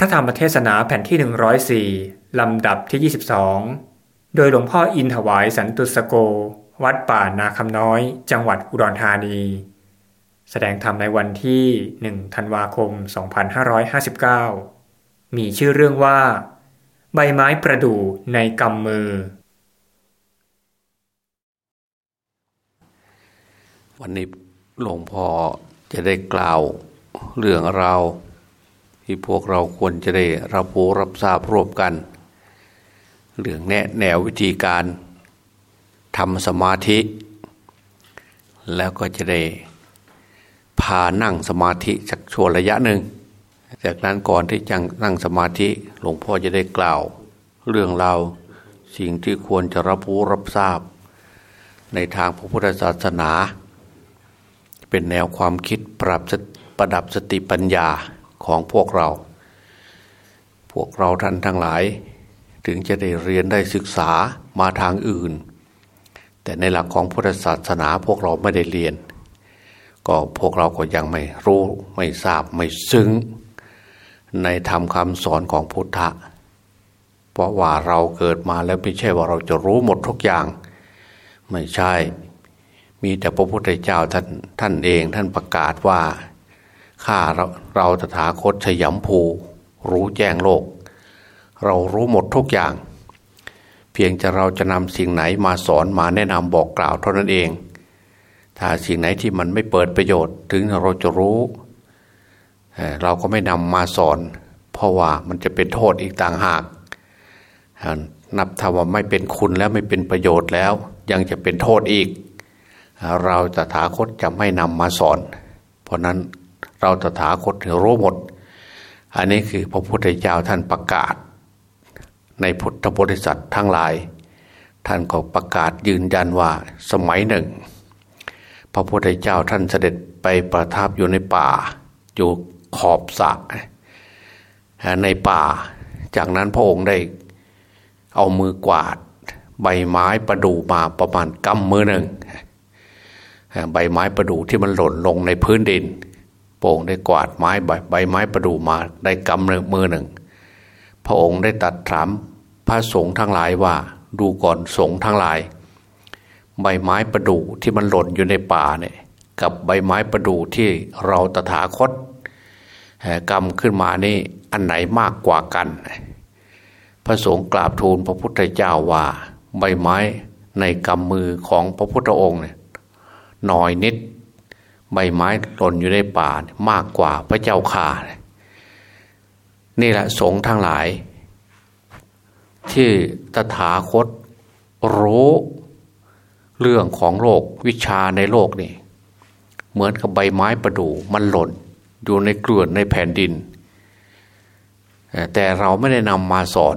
ระธรรมเทศนาแผ่นที่ 104 ลำดับที่ 22 โดยหลวงพ่ออินถวายสันตุสโก วัดป่านาคำน้อย จังหวัดอุดรธานี แสดงธรรมในวันที่ 1 ธันวาคม 2559 มีชื่อเรื่องว่า ใบไม้ประดู่ในกำมือ วันนี้หลวงพ่อจะได้กล่าวเรื่องเราว ที่พวกเราควรจะได้รับรู้รับทราบร่วมกัน เรื่องแนะแนววิธีการทำสมาธิ แล้วก็จะได้พานั่งสมาธิสักช่วงระยะหนึ่ง จากนั้นก่อนที่จะนั่งสมาธิหลวงพ่อจะได้กล่าว เรื่องเราวสิ่งที่ควรจะรับรู้รับทราบ ในทางพระพุทธศาสนา เป็นแนวความคิดปรับประดับสติปัญญา ของพวกเรา พวกเราท่านทั้งหลาย ถึงจะได้เรียนได้ศึกษามาทางอื่น แต่ในหลักของพุทธศาสนาพวกเราไม่ได้เรียน ก็พวกเราก็ยังไม่รู้ไม่ทราบไม่ซึ้ง ในธรรมคำสอนของพุทธะเพราะว่าเราเกิดมาแล้วไม่ใช่ว่าเราจะรู้หมดทุกอย่าง ไม่ใช่ มีแต่พระพุทธเจ้าท่านท่านเองท่านประกาศว่า ข้าเราเราตถาคตฉยำภูรู้แจ้งโลก เรารู้หมดทุกอย่าง เพียงจะเราจะนำสิ่งไหนมาสอนมาแนะนำบอกกล่าวเท่านั้นเอง ถ้าสิ่งไหนที่มันไม่เปิดประโยชน์ ถึงเราจะรู้ เราก็ไม่นำมาสอน เพราะว่ามันจะเป็นโทษอีกต่างหาก นับถ้าว่าไม่เป็นคุณแล้วไม่เป็นประโยชน์แล้ว ยังจะเป็นโทษอีก เราตถาคตจะไม่นำมาสอน เพราะนั้น เราตถาคตรู้หมด อันนี้คือพระพุทธเจ้าท่านประกาศ ในพุทธบริษัททั้งหลาย ท่านก็ประกาศยืนยันว่าสมัยหนึ่ง พระพุทธเจ้าท่านเสด็จไปประทับอยู่ในป่า อยู่ขอบสระในป่า จากนั้นพระองค์ได้เอามือกวาด ใบไม้ประดู่มาประมาณกำมือหนึ่งใบไม้ประดู่ที่มันหล่นลงในพื้นดิน พระองได้กวาดไม้ใบใบไม้ประดู่มาได้กำมือหนึ่ง พระองค์ได้ตัดถามพระสงฆ์ทั้งหลายว่าดูก่อนสงฆ์ทั้งหลาย ใบไม้ประดู่ที่มันหล่นอยู่ในป่าเนี่ยกับใบไม้ประดู่ที่เราตถาคตกำขึ้นมานี่อันไหนมากกว่ากัน พระสงฆ์กราบทูลพระพุทธเจ้าว่า ใบไม้ในกำมือของพระพุทธองค์เนี่ยน้อยนิด ใบไม้หล่นอยู่ในป่ามากกว่าพระเจ้าข่านี่แหละสงฆ์ทั้งหลาย ที่ตถาคตรู้เรื่องของโลกวิชาในโลกนี่ เหมือนกับใบไม้ประดู่มันหล่น อยู่ในเกลื่อนในแผ่นดิน แต่เราไม่ได้นำมาสอน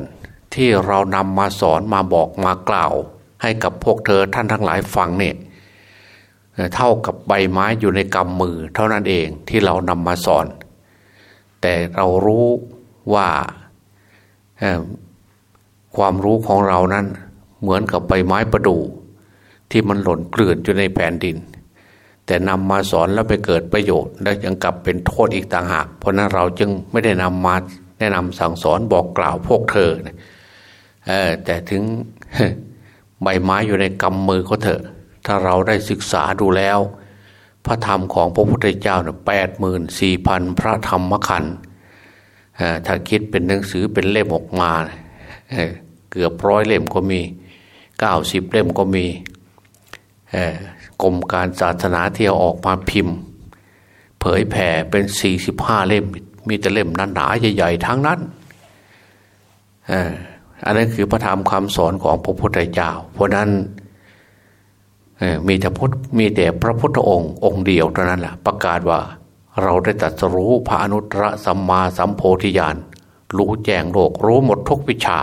ที่เรานำมาสอนมาบอกมากล่าว ให้กับพวกเธอท่านทั้งหลายฟังเนี่ย เท่ากับใบไม้อยู่ในกำมือ เท่านั้นเองที่เรานำมาสอน แต่เรารู้ว่าความรู้ของเรานั้นเหมือนกับใบไม้ประดู่ที่มันหล่นเกลื่อนอยู่ในแผ่นดิน แต่นำมาสอนแล้วไปเกิดประโยชน์ และยังกลับเป็นโทษอีกต่างหาก เพราะนั้นเราจึงไม่ได้นำมาแนะนำสั่งสอนบอกกล่าวพวกเธอแต่ถึงใบไม้อยู่ในกำมือเขาเถอะ ถ้าเราได้ศึกษาดูแล้ว พระธรรมของพระพุทธเจ้าเนี่ยแปดหมื่นสี่พันพระธรรมขันธ์ถ้าคิดเป็นหนังสือเป็นเล่มออกมา เกือบร้อยเล่มก็มีเก้าสิบเล่มก็มีกรมการศาสนาที่เอาออกมาพิมพ์ เผยแผ่เป็นสี่สิบห้าเล่ม มีแต่เล่มหนาๆใหญ่ๆทั้งนั้นอันนั้นคือพระธรรมคำสอนของพระพุทธเจ้า เพราะนั้น มีแต่พุทธมีแต่พระพุทธองค์องค์เดียวเท่านั้นแหละประกาศว่าเราได้ตัดสรู้พระอนุตตรสัมมาสัมโพธิญาณรู้แจ้งโลกรู้หมดทุกวิชา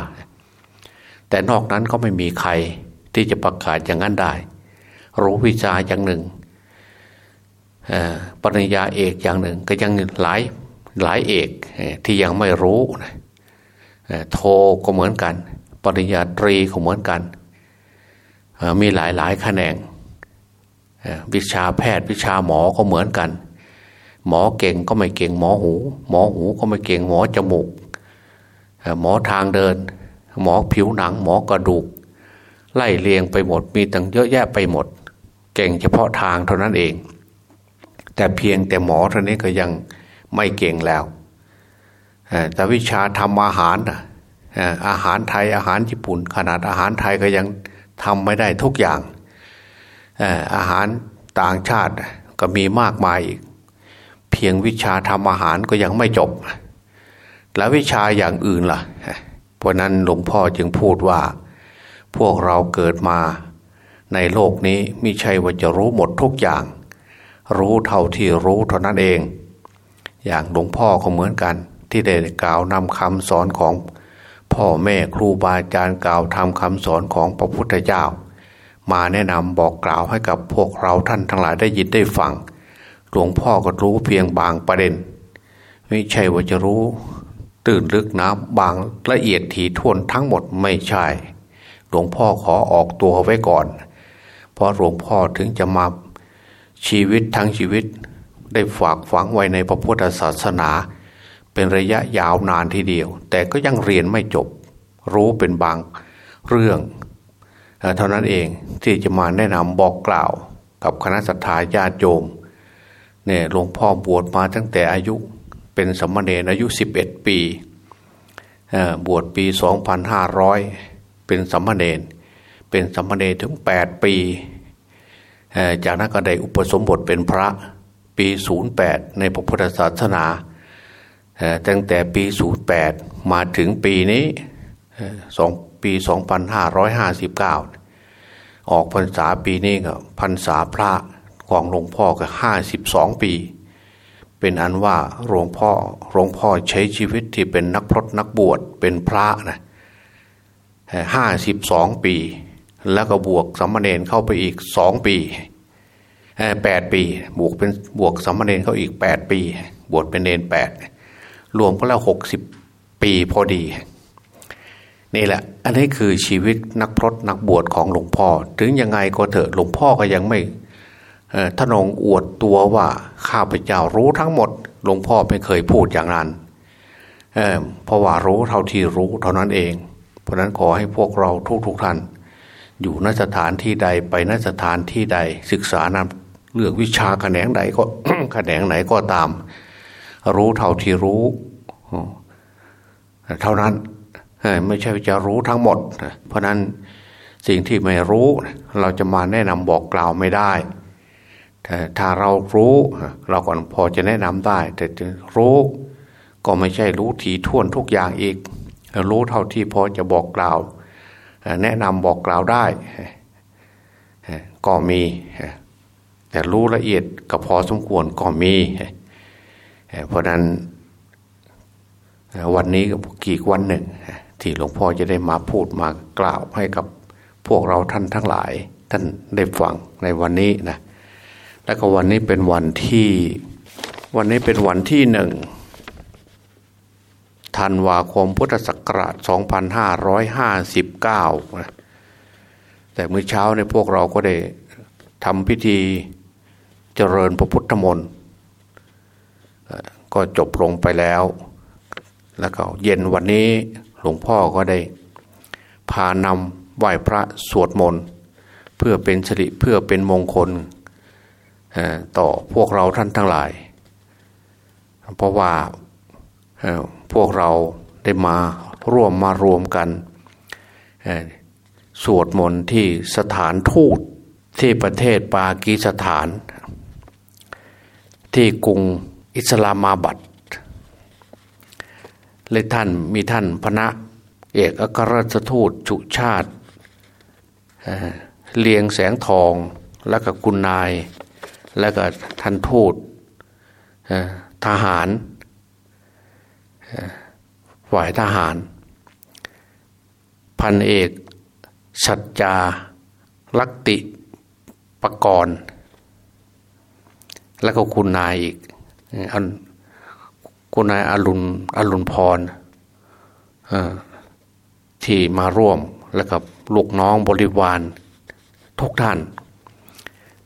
แต่นอกนั้นก็ไม่มีใครที่จะประกาศอย่างนั้นได้ รู้วิชาอย่างหนึ่งปริญญาเอกอย่างหนึ่ง ก็ยังหลายหลายเอกที่ยังไม่รู้โทก็เหมือนกัน ปริญญาตรีก็เหมือนกัน มีหลายหลายแขนง วิชาแพทย์วิชาหมอก็เหมือนกัน หมอเก่งก็ไม่เก่งหมอหู หมอหูก็ไม่เก่งหมอจมูก หมอทางเดิน หมอผิวหนัง หมอกระดูก ไล่เลียงไปหมดมีตั้งเยอะแยะไปหมด เก่งเฉพาะทางเท่านั้นเอง แต่เพียงแต่หมอเท่านี้ก็ยังไม่เก่งแล้วแต่วิชาทำอาหารอาหารไทยอาหารญี่ปุ่น ขนาดอาหารไทยก็ยังทำไม่ได้ทุกอย่าง อาหารต่างชาติก็มีมากมายอีก เพียงวิชาทำอาหารก็ยังไม่จบ แล้ววิชาอย่างอื่นล่ะ เพราะนั้นหลวงพ่อจึงพูดว่า พวกเราเกิดมาในโลกนี้ไม่ใช่ว่าจะรู้หมดทุกอย่าง รู้เท่าที่รู้เท่านั้นเอง อย่างหลวงพ่อก็เหมือนกัน ที่ได้กล่าวนำคำสอนของพ่อแม่ครูบาอาจารย์กล่าวทำคำสอนของพระพุทธเจ้า มาแนะนำบอกกล่าวให้กับพวกเราท่านทั้งหลายได้ยินได้ฟัง หลวงพ่อก็รู้เพียงบางประเด็น ไม่ใช่ว่าจะรู้ ตื่นลึกนะบางละเอียดถี่ถ้วนทั้งหมดไม่ใช่ หลวงพ่อขอออกตัวไว้ก่อน เพราะหลวงพ่อถึงจะมาชีวิตทั้งชีวิต ได้ฝากฝังไว้ในพระพุทธศาสนา เป็นระยะยาวนานทีเดียว แต่ก็ยังเรียนไม่จบ รู้เป็นบางเรื่อง เท่านั้นเองที่จะมาแนะนำบอกกล่าวกับคณะสัตยาญาติโยมเนี่ยหลวงพ่อบวชมาตั้งแต่อายุเป็นสมณเณรอายุ 11 ปีบวชปี 2500 เป็นสมณเณรเป็นสมณเณรถึง 8 ปี จากนั้นก็ได้อุปสมบทเป็นพระปี 08 ในพระพุทธศาสนาตั้งแต่ปีศูนย์แปดมาถึงปีนี้สอง ปีสองพันห้าร้ออกพรรษาปีนี้ก็พรรษาพระของหลวงพ่อก็ห้าสิบสองปี เป็นอันว่าหลวงพ่อหลวงพ่อใช้ชีวิตที่เป็นนักพรตนักบวชเป็นพระนะห้าสิบสองปี แล้วก็บวกสัมณเณรเข้าไปอีกสองปีแปดปี บวกเป็นบวกสัมณเณรเข้าอีกแปดปี บวชเป็นเณรแปดรวมก็แล้วหกสิบปีพอดี นี่แหละ อันนี้คือชีวิตนักพรตนักบวชของหลวงพ่อ ถึงยังไงก็เถอะหลวงพ่อก็ยังไม่ทนงอวดตัวว่าข้าพเจ้ารู้ทั้งหมด หลวงพ่อไม่เคยพูดอย่างนั้นเเพราะว่ารู้เท่าที่รู้เท่านั้นเอง เพราะนั้นขอให้พวกเราทุกๆทท่าน อยู่นสถานที่ใดไปนสถานที่ใดศึกษานำเลือกวิชาแขนงใดก็แขนงไหนก็ตาม รู้เท่าที่รู้ เท่านั้น ไม่ใช่จะรู้ทั้งหมด เพราะนั้นสิ่งที่ไม่รู้เราจะมาแนะนำบอกกล่าวไม่ได้แต่ถ้าเรารู้เราก่อนพอจะแนะนำได้ แต่รู้ก็ไม่ใช่รู้ถี่ถ้วนทุกอย่างอีก รู้เท่าที่พอจะบอกกล่าว แนะนำบอกกล่าวได้ ก็มี แต่รู้ละเอียดก็พอสมควรก็มี เพราะนั้นวันนี้ก็กี่วันหนึ่ง ที่หลวงพ่อจะได้มาพูดมากล่าวให้กับพวกเราท่านทั้งหลาย ท่านได้ฟังในวันนี้นะแล้วก็วันนี้เป็นวันที่ วันนี้เป็นวันที่หนึ่งธันวาคมพุทธศักราช 2559นะแต่เมื่อเช้าในพวกเราก็ได้ทำพิธีเจริญพระพุทธมนต์ก็จบลงไปแล้ว แล้วก็เย็นวันนี้ หลวงพ่อก็ได้ พานำไหว้พระสวดมนต์เพื่อเป็นสิริเพื่อเป็นมงคลต่อพวกเราท่านทั้งหลาย เพราะว่าพวกเราได้มาร่วมมารวมกันสวดมนต์ที่สถานทูตที่ประเทศปากีสถาน ที่กรุงอิสลามาบัด เลยท่านมีท่านพระเอกอัครราชทูตชุชาติเลียงแสงทองแล้วก็คุณนาย แล้วก็ท่านทูตทหารฝ่ายทหาร พันเอกสัจจาลักติปกรณ์ แล้วก็คุณนายอีกอัน คุณนายอรุณอรุณพรที่มาร่วมแล้วกับลูกน้องบริวารทุกท่าน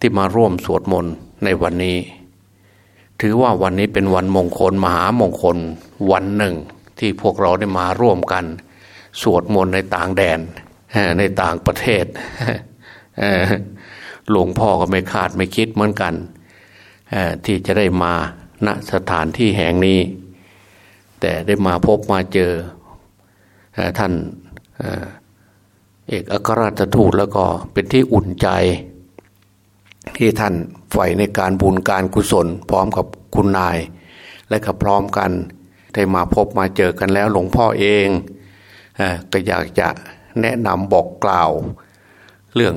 ที่มาร่วมสวดมนต์ในวันนี้ ถือว่าวันนี้เป็นวันมงคลมหามงคลวันหนึ่ง ที่พวกเราได้มาร่วมกัน สวดมนต์ในต่างแดนในต่างประเทศหลวงพ่อก็ไม่คาดไม่คิดเหมือนกันที่จะได้มา ณสถานที่แห่งนี้ แต่ได้มาพบมาเจอท่านเอกอัครราชทูตแล้วก็เป็นที่อุ่นใจ ที่ท่านใฝ่ในการบุญการกุศล พร้อมกับคุณนาย และก็พร้อมกันได้มาพบมาเจอกันแล้วหลวงพ่อเองก็อยากจะแนะนำบอกกล่าว เรื่อง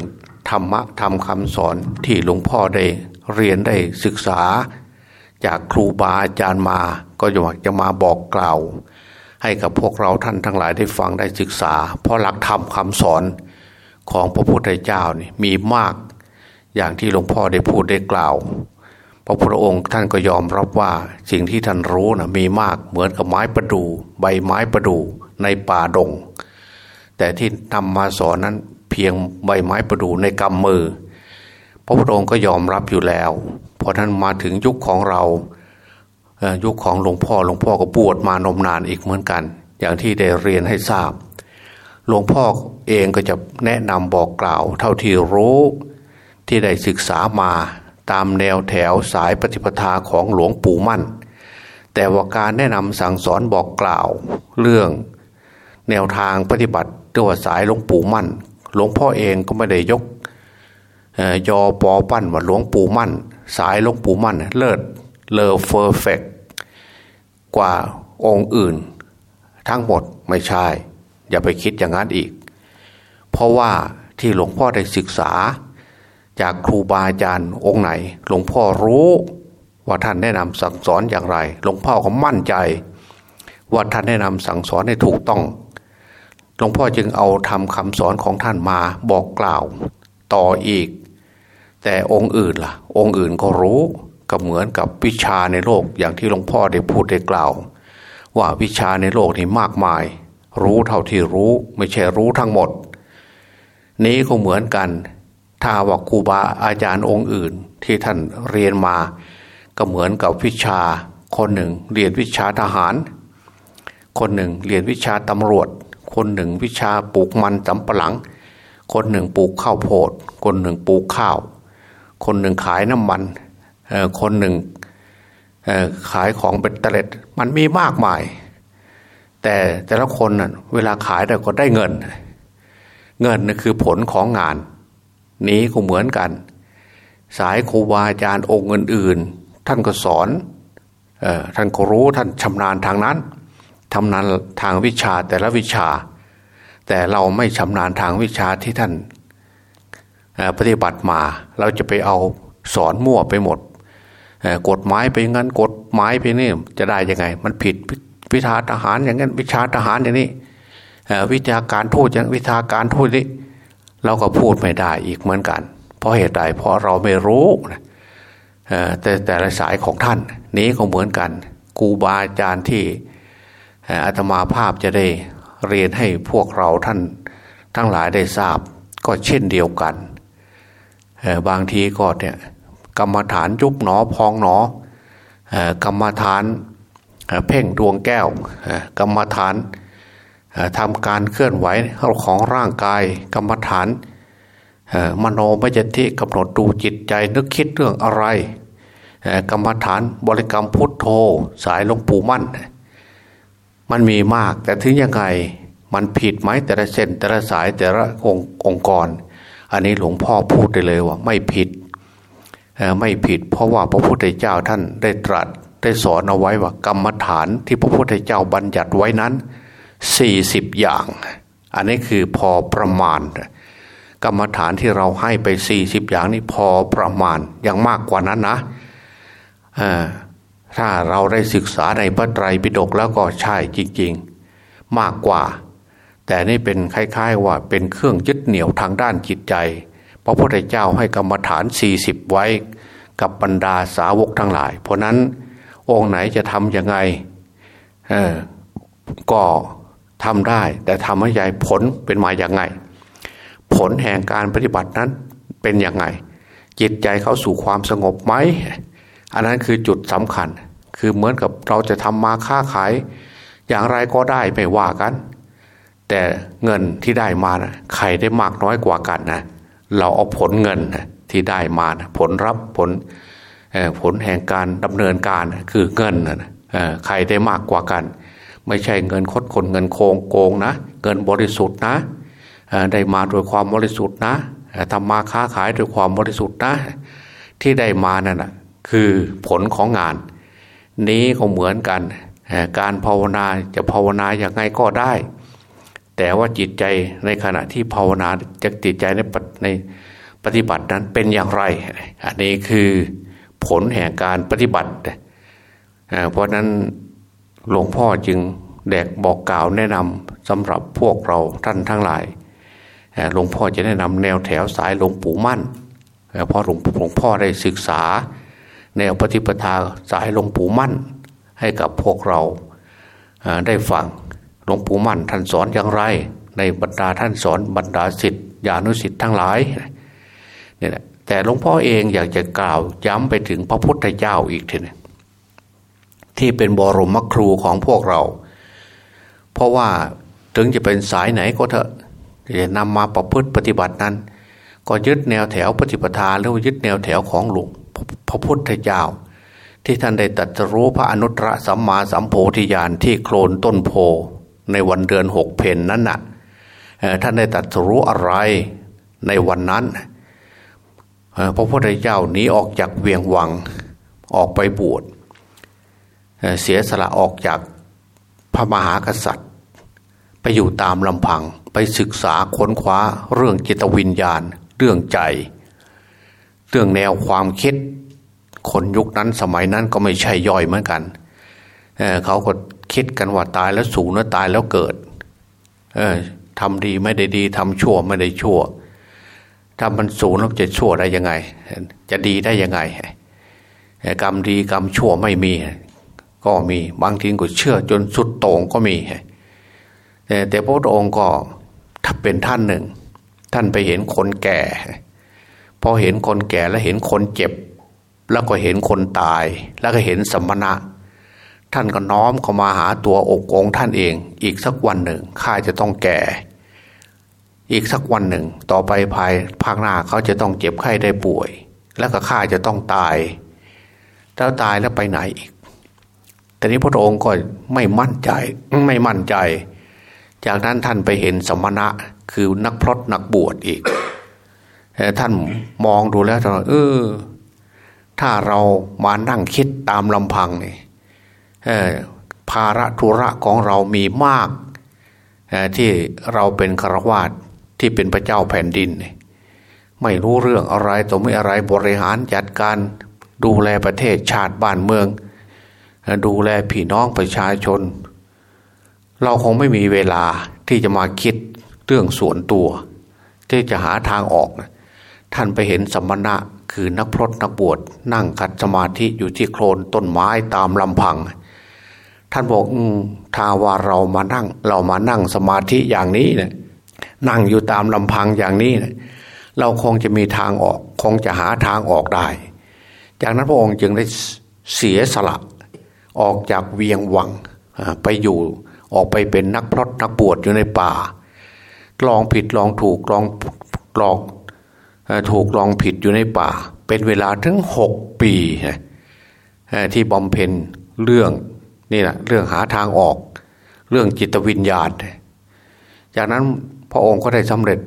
ธรรมะธรรมคำสอนที่หลวงพ่อได้เรียนได้ศึกษา จากครูบาอาจารย์มา ก็อยากจะมาบอกกล่าว ให้กับพวกเราท่านทั้งหลายได้ฟังได้ศึกษา เพราะหลักธรรมคำสอนของพระพุทธเจ้านี่มีมากอย่างที่หลวงพ่อได้พูดได้กล่าวพระพุทธองค์ท่านก็ยอมรับว่าสิ่งที่ท่านรู้นะมีมากเหมือนกับไม้ประดู่ใบไม้ประดู่ในป่าดง แต่ที่นำมาสอนนั้นเพียงใบไม้ประดู่ในกำมือ พระพุทธองค์ก็ยอมรับอยู่แล้ว พอท่านมาถึงยุคของเรายุคของหลวงพ่อหลวงพ่อก็บวชมานมนานอีกเหมือนกัน อย่างที่ได้เรียนให้ทราบหลวงพ่อเองก็จะแนะนำบอกกล่าว เท่าที่รู้ที่ได้ศึกษามาตามแนวแถวสายปฏิปทาของหลวงปู่มั่น แต่ว่าการแนะนำสั่งสอนบอกกล่าว เรื่องแนวทางปฏิบัติตัวสายหลวงปู่มั่น หลวงพ่อเองก็ไม่ได้ยกยอปอปั้นว่าหลวงปู่มั่น สายหลวงปู่มั่นเลิศเลอเฟอร์เฟกกว่าองค์อื่น ทั้งหมดไม่ใช่ อย่าไปคิดอย่างนั้นอีก เพราะว่าที่หลวงพ่อได้ศึกษา จากครูบาอาจารย์องค์ไหน หลวงพ่อรู้ว่าท่านแนะนำสั่งสอนอย่างไร หลวงพ่อก็มั่นใจ ว่าท่านแนะนำสั่งสอนให้ถูกต้อง หลวงพ่อจึงเอาทำคำสอนของท่านมาบอกกล่าว ต่ออีก แต่องค์อื่นล่ะ องค์อื่นก็รู้ก็เหมือนกับวิชาในโลกอย่างที่หลวงพ่อได้พูดได้กล่าว ว่าวิชาในโลกนี้มากมาย รู้เท่าที่รู้ไม่ใช่รู้ทั้งหมด นี้ก็เหมือนกัน ถ้าว่าครูบาอาจารย์องค์อื่นที่ท่านเรียนมา ก็เหมือนกับวิชาคนหนึ่งเรียนวิชาทหาร คนหนึ่งเรียนวิชาตำรวจ คนหนึ่งวิชาปลูกมันสำปะหลัง คนหนึ่งปลูกข้าวโพด คนหนึ่งปลูกข้าว คนหนึ่งขายน้ำมันคนหนึ่งขายของเป็นเตล็ดมันมีมากมาย แต่แต่ละคนน่ะเวลาขายแต่ก็ได้เงิน เงินนั่นคือผลของงาน นี้ก็เหมือนกัน สายครูบาอาจารย์องค์อื่นๆท่านก็สอนออท่านก็รู้ท่านชำนาญทางนั้นทำนาญทางวิชาแต่ละวิชา แต่เราไม่ชำนาญทางวิชาที่ท่าน ปฏิบัติมา เราจะไปเอาสอนมั่วไปหมดกฎหมายไปงั้นกฎหมายไปนี่จะได้ยังไง มันผิดวิชาทหารอย่างนั้น วิชาทหารอย่างนี้วิชาการทูตอย่างวิชาการทูตนี้เราก็พูดไม่ได้อีกเหมือนกัน เพราะเหตุใดเพราะเราไม่รู้แต่แต่ละสายของท่าน นี้ก็เหมือนกันครูบาอาจารย์ที่อาตมาภาพจะได้เรียนให้พวกเราท่านทั้งหลายได้ทราบ ก็เช่นเดียวกัน บางทีก็เนี่ยกรรมฐานยุบหนอพองหนอกรรมฐานเพ่งดวงแก้วกรรมฐานทำการเคลื่อนไหวของร่างกายกรรมฐานมโนมจติกำหนดดูจิตใจนึกคิดเรื่องอะไร กรรมฐานบริกรรมพุทโธสายหลวงปู่มั่น มันมีมากแต่ถึงยังไงมันผิดไหมแต่ละเส้นแต่ละสายแต่ละองค์องค์กร อันนี้หลวงพ่อพูดได้เลยว่าไม่ผิดไม่ผิด เพราะว่าพระพุทธเจ้าท่านได้ตรัสได้สอนเอาไว้ว่ากรรมฐานที่พระพุทธเจ้าบัญญัติไว้นั้นสี่สิบอย่าง อันนี้คือพอประมาณ กรรมฐานที่เราให้ไปสี่สิบอย่างนี้พอประมาณยังมากกว่านั้นนะถ้าเราได้ศึกษาในพระไตรปิฎกแล้วก็ใช่จริง ๆ มากกว่า แต่นี่เป็นคล้าย ๆ ว่าเป็นเครื่องยึดเหนี่ยวทางด้านจิตใจ พระพุทธเจ้าให้กรรมฐานสี่สิบไว้กับบรรดาสาวกทั้งหลาย เพราะนั้นองค์ไหนจะทำยังไงก็ทำได้ แต่ทำให้ใหญ่ผลเป็นมาอย่างไง ผลแห่งการปฏิบัตินั้นเป็นอย่างไง จิตใจเข้าสู่ความสงบไหม อันนั้นคือจุดสำคัญ คือเหมือนกับเราจะทำมาค้าขาย อย่างไรก็ได้ไม่ว่ากัน แต่เงินที่ได้มานะใครได้มากน้อยกว่ากันนะเราเอาผลเงินนะที่ได้มานะผลรับผลผลแห่งการดำเนินการคือเงินนะใครได้มากกว่ากัน ไม่ใช่เงินคดคนเงินโกงโกงนะ เงินบริสุทธิ์นะได้มาโดยความบริสุทธิ์นะทำมาค้าขายโดยความบริสุทธิ์นะที่ได้มานั่นนะคือผลของงาน นี้ก็เหมือนกัน การภาวนาจะภาวนาอย่างไงก็ได้ แต่ว่าจิตใจในขณะที่ภาวนาจะจิตใจในในปฏิบัตินั้นเป็นอย่างไร อันนี้คือผลแห่งการปฏิบัติ เพราะนั้นหลวงพ่อจึงแดกบอกกล่าวแนะนำสำหรับพวกเราท่านทั้งหลายหลวงพ่อจะแนะนำแนวแถวสายหลวงปู่มั่นเพราะหลวงหลวงพ่อได้ศึกษา แนวปฏิปทาสายหลวงปู่มั่น ให้กับพวกเราได้ฟัง หลวงปู่มั่นท่านสอนอย่างไร ในบรรดาท่านสอนบรรดาสิทธิญาณุสิทธิ์ทั้งหลายนี่แหละแต่หลวงพ่อเองอยากจะกล่าวย้ำไปถึงพระพุทธเจ้าอีกทีนึงที่เป็นบรมครูของพวกเรา เพราะว่าถึงจะเป็นสายไหนก็เถอะจะนำมาประพฤติปฏิบัตินั้น ก็ยึดแนวแถวปฏิปทาหรือยึดแนวแถวของหลวงพระพุทธเจ้า ที่ท่านได้ตรัสรู้พระอนุตตรสัมมาสัมโพธิญาณที่โคลนต้นโพ ในวันเดือนหกเพนนั้นน่ะท่านได้ตรัสรู้อะไรในวันนั้นพระพุทธเจ้าหนีออกจากเวียงวังออกไปบวชเสียสละออกจากพระมหากษัตริย์ ไปอยู่ตามลำพังไปศึกษาค้นคว้าเรื่องจิตวิญญาณ เรื่องใจ เรื่องแนวความคิดคนยุคนั้นสมัยนั้นก็ไม่ใช่ย่อยเหมือนกันเเขาก็ คิดกันว่าตายแล้วสูญแล้วตายแล้วเกิด เออทำดีไม่ได้ดีทำชั่วไม่ได้ชั่วถ้ามันสูงแล้วจะชั่วได้ยังไง จะดีได้ยังไง กรรมดีกรรมชั่วไม่มี ก็มีบางทีก็เชื่อจนสุดโต่งก็มี แต่พระองค์ก็ถ้าเป็นท่านหนึ่ง ท่านไปเห็นคนแก่ พอเห็นคนแก่แล้วเห็นคนเจ็บ แล้วก็เห็นคนตาย แล้วก็เห็นสมณะ ท่านก็น้อมเข้ามาหาตัวอกองท่านเอง อีกสักวันหนึ่งข้าจะต้องแก่ อีกสักวันหนึ่ง ต่อไปภายภาคหน้าเขาจะต้องเจ็บไข้ได้ป่วย แล้วก็ข้าจะต้องตายแล้วตายแล้วไปไหนอีกแต่นี้พระองค์ก็ไม่มั่นใจไม่มั่นใจ จากนั้นท่านไปเห็นสมณะคือนักพรตนักบวชอีกท่านมองดูแล้วท่านเออ ถ้าเรามานั่งคิดตามลำพังเนี่ ภาระธุระของเรามีมาก ที่เราเป็นครวาสที่เป็นพระเจ้าแผ่นดิน ไม่รู้เรื่องอะไรตัวไม่อะไรบริหารจัดการดูแลประเทศชาติบ้านเมือง ดูแลพี่น้องประชาชน เราคงไม่มีเวลาที่จะมาคิดเรื่องส่วนตัว ที่จะหาทางออก ท่านไปเห็นสมณะคือนักพรตนักบวชนั่งคัดสมาธิอยู่ที่โคลนต้นไม้ตามลำพัง ท่านบอกอถ้าว่าเรามานั่ง เรามานั่งสมาธิอย่างนี้เนี่ยนั่งอยู่ตามลำพังอย่างนี้เราคงจะมีทางออกคงจะหาทางออกได้ จากนั้นพระองค์จึงได้เสียสละออกจากเวียงวังไปอยู่ออกไปเป็นนักพรตนักบวชอยู่ในป่า ลองผิดลองถูกลองลองถูกลองผิดอยู่ในป่า เป็นเวลาถึงหกปีที่บำเพ็ญเรื่อง นี่แหละเรื่องหาทางออก เรื่องจิตวิญญาณ จากนั้นพระองค์ก็ได้สำเร็จ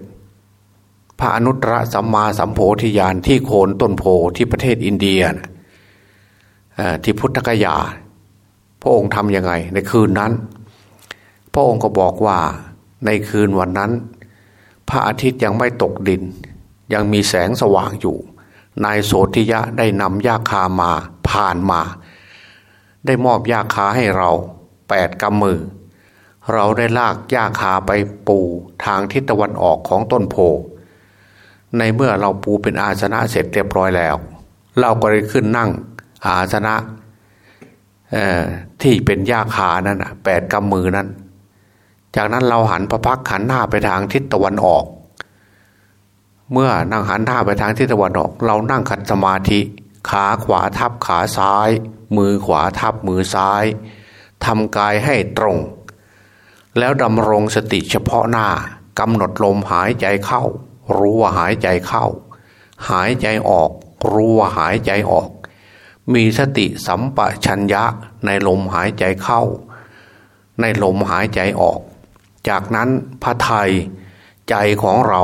พระอนุตตรสัมมาสัมโพธิญาณที่โคนต้นโพที่ประเทศอินเดียที่พุทธกยา พระองค์ทำยังไง ในคืนนั้น พระองค์ก็บอกว่าในคืนวันนั้น พระอาทิตย์ยังไม่ตกดิน ยังมีแสงสว่างอยู่นายโสธิยะได้นำยาคามาผ่านมา ได้มอบยาคาให้เราแปดกำมือ เราได้ลากหญ้าคาไปปูทางทิศตะวันออกของต้นโพ ในเมื่อเราปูเป็นอาสนะเสร็จเรียบร้อยแล้ว เราก็เลยขึ้นนั่งอาสนะที่เป็นหญ้าคานั้นแปดกำมือนั้น จากนั้นเราหันพระพักหันหน้าไปทางทิศตะวันออก เมื่อนั่งหันหน้าไปทางทิศตะวันออก เรานั่งขัดสมาธิ ขาขวาทับขาซ้าย มือขวาทับมือซ้ายทำกายให้ตรง แล้วดำรงสติเฉพาะหน้ากำหนดลมหายใจเข้า รู้ว่าหายใจเข้า หายใจออก รู้ว่าหายใจออก มีสติสัมปชัญญะในลมหายใจเข้า ในลมหายใจออก จากนั้นพระไทยใจของเรา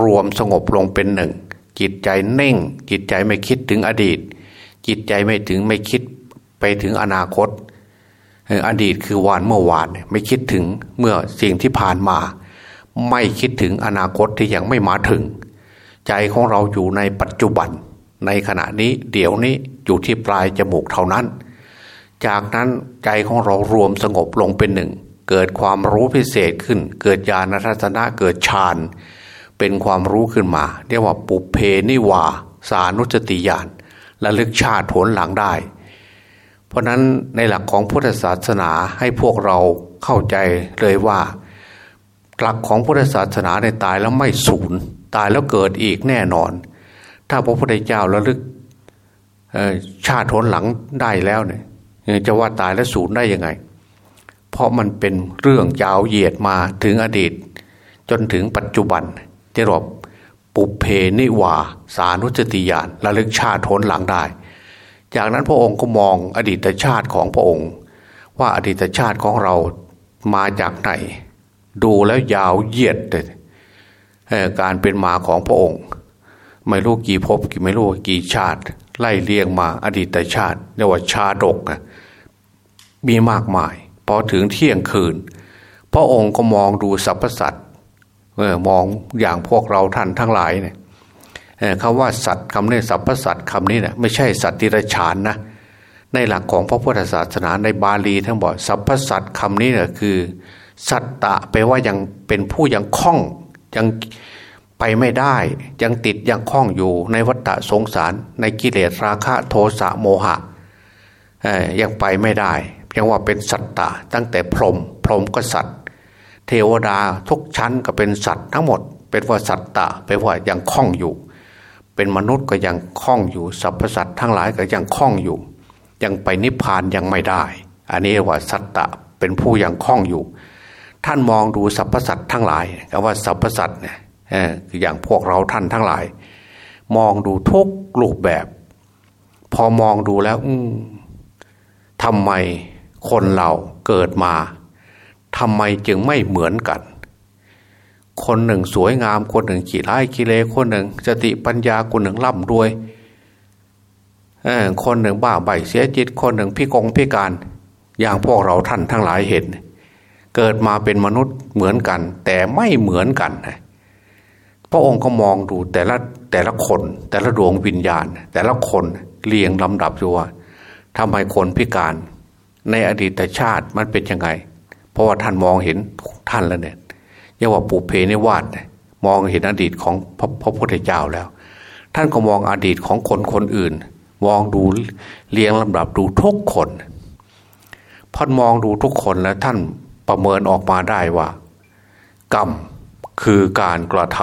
รวมสงบลงเป็นหนึ่ง จิตใจเน่ง จิตใจไม่คิดถึงอดีต จิตใจไม่ถึงไม่คิดไปถึงอนาคต อดีตคือวานเมื่อวานไม่คิดถึงเมื่อสิ่งที่ผ่านมา ไม่คิดถึงอนาคตที่ยังไม่มาถึง ใจของเราอยู่ในปัจจุบัน ในขณะนี้เดี๋ยวนี้อยู่ที่ปลายจมูกเท่านั้น จากนั้นใจของเรารวมสงบลงเป็นหนึ่ง เกิดความรู้พิเศษขึ้น เกิดญาณทัศนะเกิดฌานเเป็นความรู้ขึ้นมา เรียกว่าปุเพนิวา สานุสติญาณระลึกชาติผลหลังได้ เพราะนั้นในหลักของพุทธศาสนาให้พวกเราเข้าใจเลยว่า หลักของพุทธศาสนาในตายแล้วไม่สูญตายแล้วเกิดอีกแน่นอน ถ้าพระพุทธเจ้าระลึกชาติผลหลังได้แล้วเนี่ยจะว่าตายแล้วสูญได้ยังไง เพราะมันเป็นเรื่องยาวเหยียดมาถึงอดีต จนถึงปัจจุบัน จะรบปุเพนิวา สานุสติญาณระลึกชาติทนหลังได้ จากนั้นพระองค์ก็มองอดีตชาติของพระองค์ ว่าอดีตชาติของเรามาจากไหน ดูแล้วยาวเหยียดการเป็นมาของพระองค์ ไม่รู้กี่ภพกี่ไม่รู้กี่ชาติ ไล่เลียงมาอดีตชาติเรียกว่าชาดกมีมากมาย พอถึงเที่ยงคืน พระองค์ก็มองดูสรรพสัตว์ มองอย่างพวกเราท่านทั้งหลายเนี่ยคำว่าสัตว์คำนี้สัพพสัตว์คำนี้เนี่ยไม่ใช่สัตว์ที่ไรฉานนะในหลักของพระพุทธศาสนาในบาลีทั้งบอกสัพพสัตว์คำนี้เนี่ยคือ สัตตะแปลว่ายังเป็นผู้ยังคล่องยังไปไม่ได้ ยังติดยังคล้องอยู่ในวัฏสงสาร ในกิเลสราคะโทสะโมหะยังไปไม่ได้ยังว่าเป็นสัตตะตั้งแต่พรหมพรหมก็สัตว์ เทวดาทุกชั้นก็เป็นสัตว์ทั้งหมด เป็นว่าสัตตะเป็นว่ายังคล้องอยู่ เป็นมนุษย์ก็ยังคล้องอยู่สรรพสัตว์ทั้งหลายก็ยังคล้องอยู่ ยังไปนิพพานยังไม่ได้ อันนี้ว่าสัตตะเป็นผู้ยังคล้องอยู่ ท่านมองดูสรรพสัตว์ทั้งหลายคำว่าสรรพสัตว์เนี่ยคืออย่างพวกเราท่านทั้งหลาย มองดูทุกรูปแบบ พอมองดูแล้วทำไมคนเราเกิดมา ทำไมจึงไม่เหมือนกัน คนหนึ่งสวยงามคนหนึ่งขี้ร้ายขี้เลคนหนึ่งสติปัญญาคนหนึ่งร่ำรวยคนหนึ่งบ้าใบเสียจิต คนหนึ่งพิกงพิการ อย่างพวกเราท่านทั้งหลายเห็น เกิดมาเป็นมนุษย์เหมือนกัน แต่ไม่เหมือนกันพระองค์ก็มองดูแต่ละแต่ละคน แต่ละดวงวิญญาณ แต่ละคนเรียงลำดับอยู่ว่าทำไมคนพิการ ในอดีตชาติมันเป็นยังไง เพราะว่าท่านมองเห็นท่านแล้วเนี่ยเรียกว่าปุเพนิวาสมองเห็นอดีตของพระพระพุทธเจ้าแล้ว ท่านก็มองอดีตของคนคนอื่น มองดูเรียงลำดับดูทุกคนพอมองดูทุกคนแล้วท่านประเมินออกมาได้ว่า กรรมคือการกระท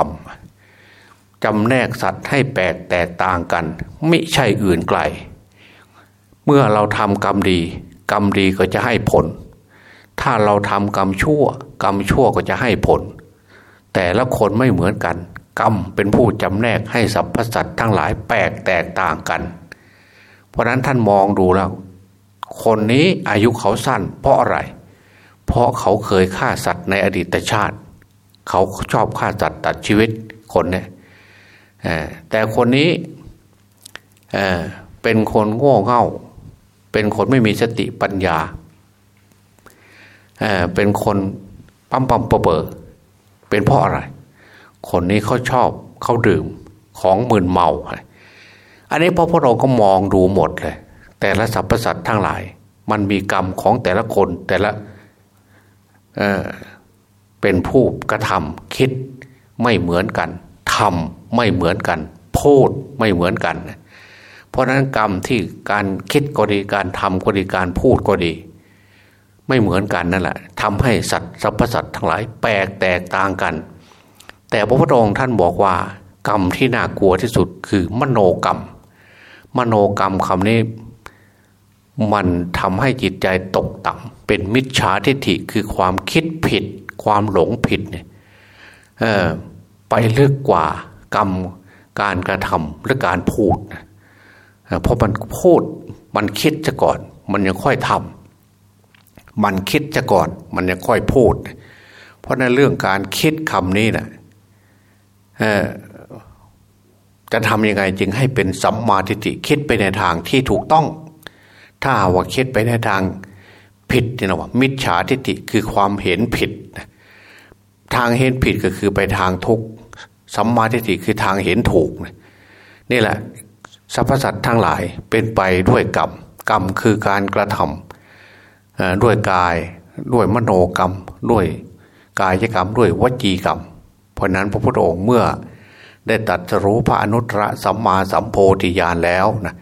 ำจำแนกสัตว์ให้แปลกแตกต่างกัน ไม่ใช่อื่นไกล เมื่อเราทำกรรมดี กรรมดีก็จะให้ผล ถ้าเราทำกรรมชั่ว กรรมชั่วก็จะให้ผล แต่ละคนไม่เหมือนกัน กรรมเป็นผู้จำแนกให้สรรพสัตว์ทั้งหลายแปลกแตกต่างกัน เพราะนั้นท่านมองดูแล้ว คนนี้อายุเขาสั้น เพราะอะไร เพราะเขาเคยฆ่าสัตว์ในอดีตชาติ เขาชอบฆ่าสัตว์ตัดชีวิตคนเนี่ยแต่คนนี้เป็นคนโง่เง่า เป็นคนไม่มีสติปัญญา เป็นคนปั๊มปั๊มเปอร์เป็นเพราะอะไร คนนี้เขาชอบเขาดื่มของมึนเมา อันนี้พอพวกเราก็มองดูหมดเลย แต่ละสรรพสัตว์ทั้งหลาย มันมีกรรมของแต่ละคนแต่ละเเป็นผู้กระทำคิดไม่เหมือนกันทำไม่เหมือนกัน พูดไม่เหมือนกัน เพราะนั้นกรรมที่การคิดก็ดีการทำก็ดีการพูดก็ดี ไม่เหมือนกันนั่นแหละทำให้สัตว์สรรพสัตว์ทั้งหลายแปลกแตกต่างกัน แต่พระพุทธองค์ท่านบอกว่ากรรมที่น่ากลัวที่สุดคือมโนกรรม มโนกรรมคำนี้มันทำให้จิตใจตกต่ำเป็นมิจฉาทิฏฐิคือความคิดผิด ความหลงผิดเนี่ยไปลึกกว่ากรรมการกระทำหรือการพูดเพราะมันพูดมันคิดจะก่อน มันยังค่อยทำ มันคิดจะก่อน มันยังค่อยพูด เพราะในเรื่องการคิดคำนี้นะจะทำยังไงจึงให้เป็นสัมมาทิฏฐิคิดไปในทางที่ถูกต้อง ถ้าว่าคิดไปในทางผิดนี่นะว่า มิจฉาทิฏฐิคือความเห็นผิด ทางเห็นผิดก็คือไปทางทุกสัมมาทิฏฐิคือทางเห็นถูกนี่แหละสรรพสัตว์ทั้งหลายเป็นไปด้วยกรรมกรรมคือการกระทำ ด้วยกายด้วยมโนกรรม ด้วยกายกรรมด้วยวจีกรรม เพราะนั้นพระพุทธองค์เมื่อได้ตัดรู้พระอนุตตรสัมมาสัมโพธิญาณแล้วนะ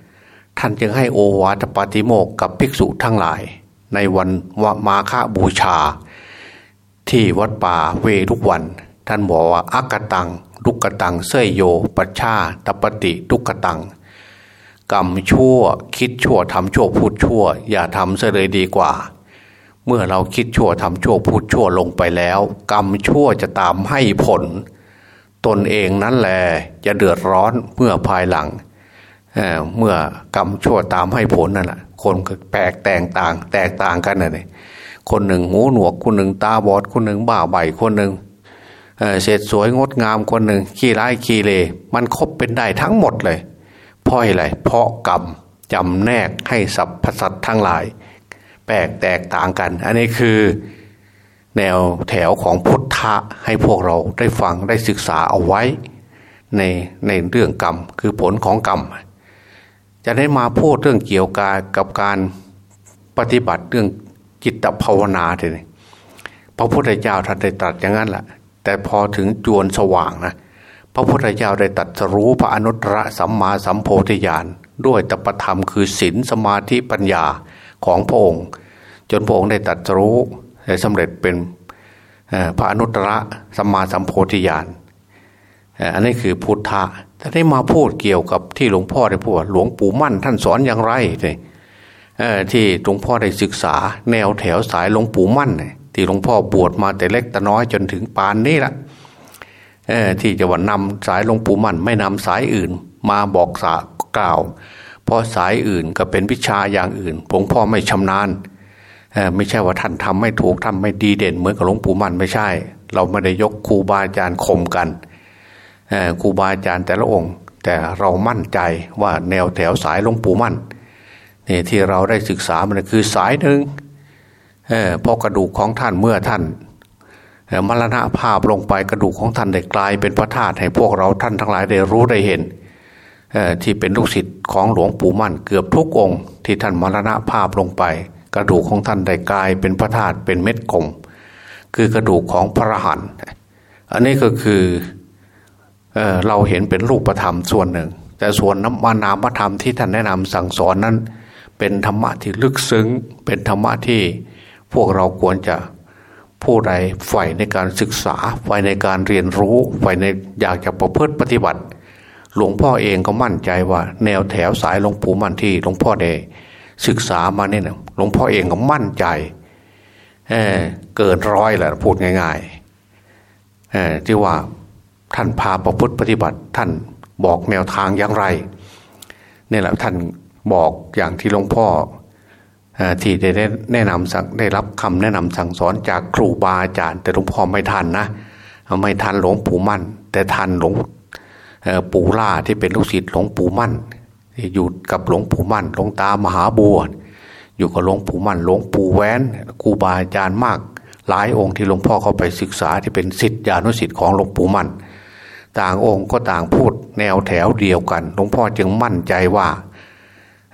ท่านจึงให้โอวาทปาติโมกกับภิกษุทั้งหลาย ในวันวมาฆบูชา ที่วัดป่าเวทุกวัน ท่านบอกว่าอักตังลุกตังเสยโย ปัชชาตปฏิทุกตัง กรรมชั่ว คิดชั่วทำชั่วพูดชั่ว อย่าทำเสียเลยดีกว่า เมื่อเราคิดชั่วทำชั่วพูดชั่วลงไปแล้ว กรรมชั่วจะตามให้ผล ตนเองนั่นแหละจะเดือดร้อนเมื่อภายหลังเเมื่อกรรมชั่วตามให้ผลนั่นแหละคนแปลกแตกต่าง แตกต่างกันน่ะเลยคนหนึ่งหูหนวกคนหนึ่งตาบอดคนหนึ่งบ้าใบคนหนึ่งเสร็จสวยงดงามคนหนึ่งขี้ร้ายขี้เลมันครบเป็นได้ทั้งหมดเลย เพราะอะไรเพราะกรรมจำแนกให้สรรพสัตว์ทั้งหลายแปลกแตกต่างกัน อันนี้คือแนวแถวของพุทธะให้พวกเราได้ฟังได้ศึกษาเอาไว้ในในเรื่องกรรมคือผลของกรรม จะได้มาพูดเรื่องเกี่ยวกับกับการปฏิบัติเรื่องจิตภาวนาทีนี้พระพุทธเจ้าท่านได้ตรัสอย่างนั้นแหละแต่พอถึงจวนสว่างนะ ระพุทธเจ้าได้ตัดรู้พระอนุตตรสัมมาสัมโพธิญาณด้วยตปธรรมคือศีลสมาธิปัญญาของพระองค์ จนพระองค์ได้ตัดรู้ได้สำเร็จเป็นพระอนุตตรสัมมาสัมโพธิญาณอันนี้คือพุทธะถ้าได้มาพูดเกี่ยวกับที่หลวงพ่อได้พูดหลวงปู่มั่นท่านสอนอย่างไรที่หลวงพ่อได้ศึกษา แนวแถวสายหลวงปู่มั่นที่หลวงพ่อบวชมาแต่เล็กแต่น้อยจนถึงปานนี้ละ ที่จะว่านำสายหลวงปู่มั่น ไม่นำสายอื่น มาบอกสากล่าว เพราะสายอื่นก็เป็นวิชาอย่างอื่นหลวงพ่อไม่ชำนาญไม่ใช่ว่าท่านทำไม่ถูกทำไม่ดีเด่นเหมือนกับหลวงปู่มั่นไม่ใช่ เราไม่ได้ยกครูบาอาจารย์ข่มกันครูบาอาจารย์แต่ละองค์ แต่เรามั่นใจว่าแนวแถวสายหลวงปู่มั่นนี่ที่เราได้ศึกษามันคือสายหนึ่งเพราะกระดูกของท่านเมื่อท่าน มรณะภาพลงไปกระดูกของท่านได้กลายเป็นพระธาตุให้พวกเราท่านทั้งหลายได้รู้ได้เห็นที่เป็นลูกศิษย์ของหลวงปู่มั่นเกือบทุกองค์ที่ท่านมรณะภาพลงไป กระดูกของท่านได้กลายเป็นพระธาตุเป็นเม็ดกลม คือกระดูกของพระหันอันนี้ก็คือเอเราเห็นเป็นรูปธรรมส่วนหนึ่ง แต่ส่วนน้ำมานามธรรมที่ท่านแนะนำสั่งสอนนั้น เป็นธรรมะที่ลึกซึ้ง เป็นธรรมะที่พวกเราควรจะ ผู้ใดใฝ่ในการศึกษาใฝ่ในการเรียนรู้ใฝ่ในอยากจะประพฤติปฏิบัติ หลวงพ่อเองก็มั่นใจว่า แนวแถวสายหลวงปู่มั่นที่หลวงพ่อได้ศึกษามาเนี่ยหลวงพ่อเองก็มั่นใจเเกินร้อยแหละพูดง่ายๆที่ว่าท่านพาประพฤติปฏิบัติ ท่านบอกแนวทางอย่างไรนี่แหละท่านบอกอย่างที่หลวงพ่อ ที่ได้แนะนำสั่งได้รับคำแนะนำสั่งสอนจากครูบาอาจารย์ แต่หลวงพ่อไม่ทันนะไม่ทันหลวงปู่มั่น แต่ทันหลวงปู่ล่าที่เป็นลูกศิษย์หลวงปู่มั่นอยู่กับหลวงปู่มั่นหลวงตามหาบัวอยู่กับหลวงปู่มั่นหลวงปู่แหวนครูบาอาจารย์มาก หลายองค์ที่หลวงพ่อเข้าไปศึกษาที่เป็นศิษยานุศิษย์ของหลวงปู่มั่น ต่างองค์ก็ต่างพูดแนวแถวเดียวกัน หลวงพ่อจึงมั่นใจว่า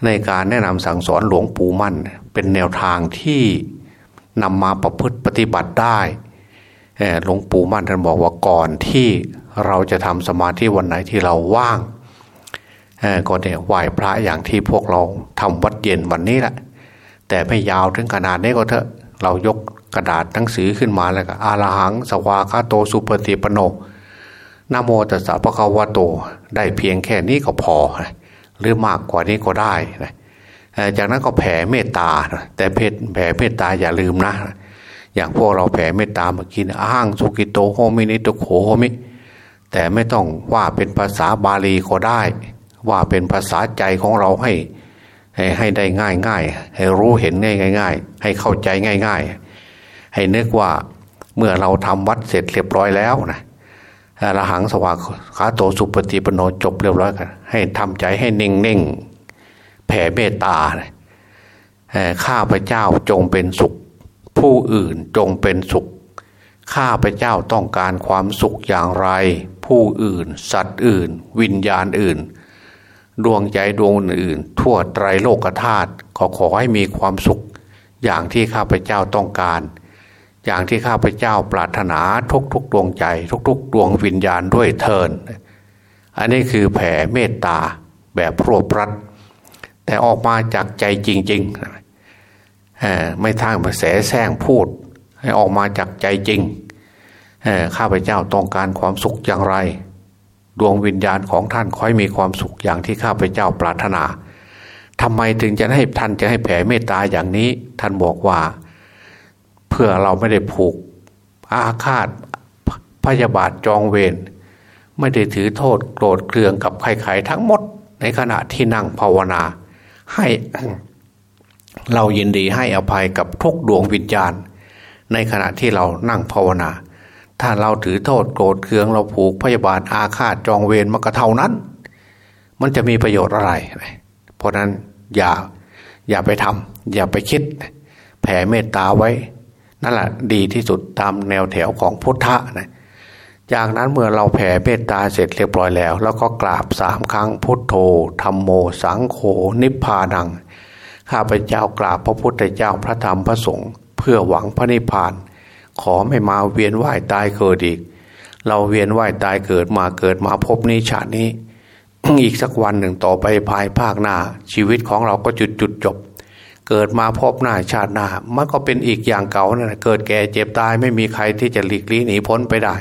ในการแนะนำสั่งสอนหลวงปู่มั่น เป็นแนวทางที่นำมาประพฤติปฏิบัติได้หลวงปู่มั่นท่านบอกว่าก่อนที่เราจะทำสมาธิวันไหนที่เราว่างก็เนี่ยไหว้พระอย่างที่พวกเราทำวัดเย็นวันนี้แหละ แต่ไม่ยาวถึงขนาดนี้ก็เถอะเรายกกระดาษหนังสือขึ้นมาแล้วก็อะระหัง สวากขาโตสุปฏิปันโน นะโมตัสสะ ภะคะวะโต ได้เพียงแค่นี้ก็พอ หรือมากกว่านี้ก็ได้นะจากนั้นก็แผ่เมตตา แต่เพศแผ่เมตตาอย่าลืมนะ อย่างพวกเราแผ่เมตตาเมื่อกี้อะหังสุขิโตโหมินิททุกโขโหมิ แต่ไม่ต้องว่าเป็นภาษาบาลีก็ได้ ว่าเป็นภาษาใจของเราให้ให้ให้ได้ง่ายง่ายให้รู้เห็นง่ายง่ายให้เข้าใจง่ายง่ายให้นึกว่าเมื่อเราทำวัดเสร็จเรียบร้อยแล้วนะ ระหังสวากขาโตสุปฏิปโนจบเรียบร้อยกัน ให้ทำใจให้นิ่งนิ่งแผ่เมตตาข้าพเจ้าจงเป็นสุข ผู้อื่นจงเป็นสุข ข้าพเจ้าต้องการความสุขอย่างไร ผู้อื่น สัตว์อื่น วิญญาณอื่น ดวงใจดวงอื่น ทั่วไตรโลกธาตุขอขอให้มีความสุข อย่างที่ข้าพเจ้าต้องการ อย่างที่ข้าพเจ้าปรารถนาทุกทุกดวงใจ ทุกทุกดวงวิญญาณด้วยเทินอันนี้คือแผ่เมตตาแบบรวบรัดแต่ออกมาจากใจจริงๆไม่ทางมาแสแซงพูด ให้ออกมาจากใจจริงข้าพเจ้าต้องการความสุขอย่างไร ดวงวิญญาณของท่านคอยมีความสุขอย่างที่ข้าพเจ้าปรารถนาทำไมถึงจะให้ท่านจะให้แผ่เมตตาอย่างนี้ ท่านบอกว่า พื่อเราไม่ได้ผูกอาฆาตพยาบาทจองเวรไม่ได้ถือโทษโกรธเคืองกับใครๆทั้งหมด ในขณะที่นั่งภาวนา ให้เรายินดีให้อภัยกับทุกดวงวิญญาณ ในขณะที่เรานั่งภาวนา ถ้าเราถือโทษโกรธเคืองเราผูกพยาบาทอาฆาตจองเวรมันก็เท่านั้น มันจะมีประโยชน์อะไร เพราะนั้นอย่าอย่าไปทำอย่าไปคิด แผ่เมตตาไว้ นั่นแหละดีที่สุดตามแนวแถวของพุทธะนะจากนั้นเมื่อเราแผ่เมตตาเสร็จเรียบร้อยแล้ว แล้วก็กราบสามครั้งพุทโธธรรมโม สังโฆนิพพานัง ข้าพเจ้ากราบพระพุทธเจ้าพระธรรมพระสงฆ์เพื่อหวังพระนิพพาน ขอไม่มาเวียนว่ายตายเกิดอีก เราเวียนว่ายตายเกิดมาเกิดมาพบนี้ชาตินี้ อีกสักวันหนึ่งต่อไปภายภาคหน้าชีวิตของเราก็จุดจุดจบ เกิดมาพบหน้าชาติหน้า มันก็เป็นอีกอย่างเก่านั่นเกิดแก่เจ็บตายไม่มีใครที่จะหลีกลี่หนีพ้นไปได้